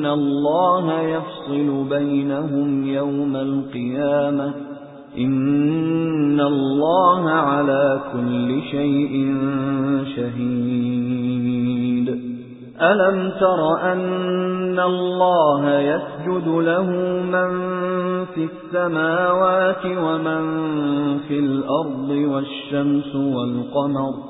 إِنَّ اللَّهَ يَفْصِلُ بَيْنَهُمْ يَوْمَ الْقِيَامَةِ إِنَّ اللَّهَ عَلَى كُلِّ شَيْءٍ شَهِيدٌ. أَلَمْ تَرَ أَنَّ اللَّهَ يَسْجُدُ لَهُ مَن فِي السَّمَاوَاتِ وَمَن فِي الْأَرْضِ وَالشَّمْسُ وَالْقَمَرُ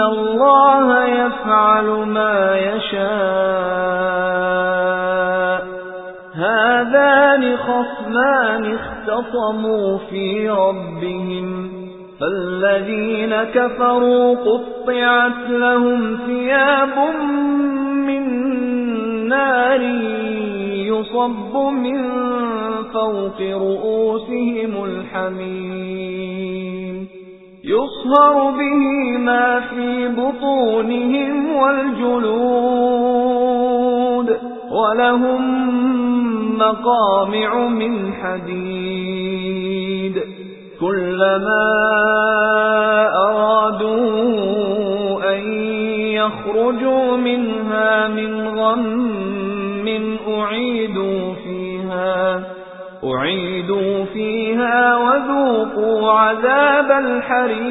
اللَّهَ يَفْعَلُ مَا يَشَاءُ هَذَانِ خَصْمَانِ اخْتَصَمُوا فِي رَبِّهِمْ فَالَّذِينَ كَفَرُوا قُطِّعَتْ لَهُمْ ثِيَابٌ مِّن نَّارٍ يُصَبُّ مِن فَوْقِ رُءُوسِهِمُ الْحَمِيمُ يُصْهَرُ بِهِ وَلَهُم مَّقَامِعُ مِنْ حَدِيدٍ. كُلَّمَا أَرَادُوا أَن يَخْرُجُوا مِنْهَا مِنْ غَمٍّ أُعِيدُوا فِيهَا أُعِيدُوا فِيهَا وَذُوقُوا عَذَابَ الْحَرِيقِ.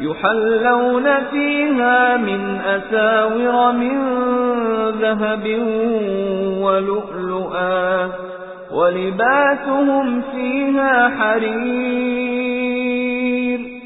يُحَلَّوْنَ فِيهَا مِنْ أَسَاوِرَ مِنْ ذَهَبٍ وَلُؤْلُؤًا وَلِبَاسُهُمْ فِيهَا حَرِيرٌ.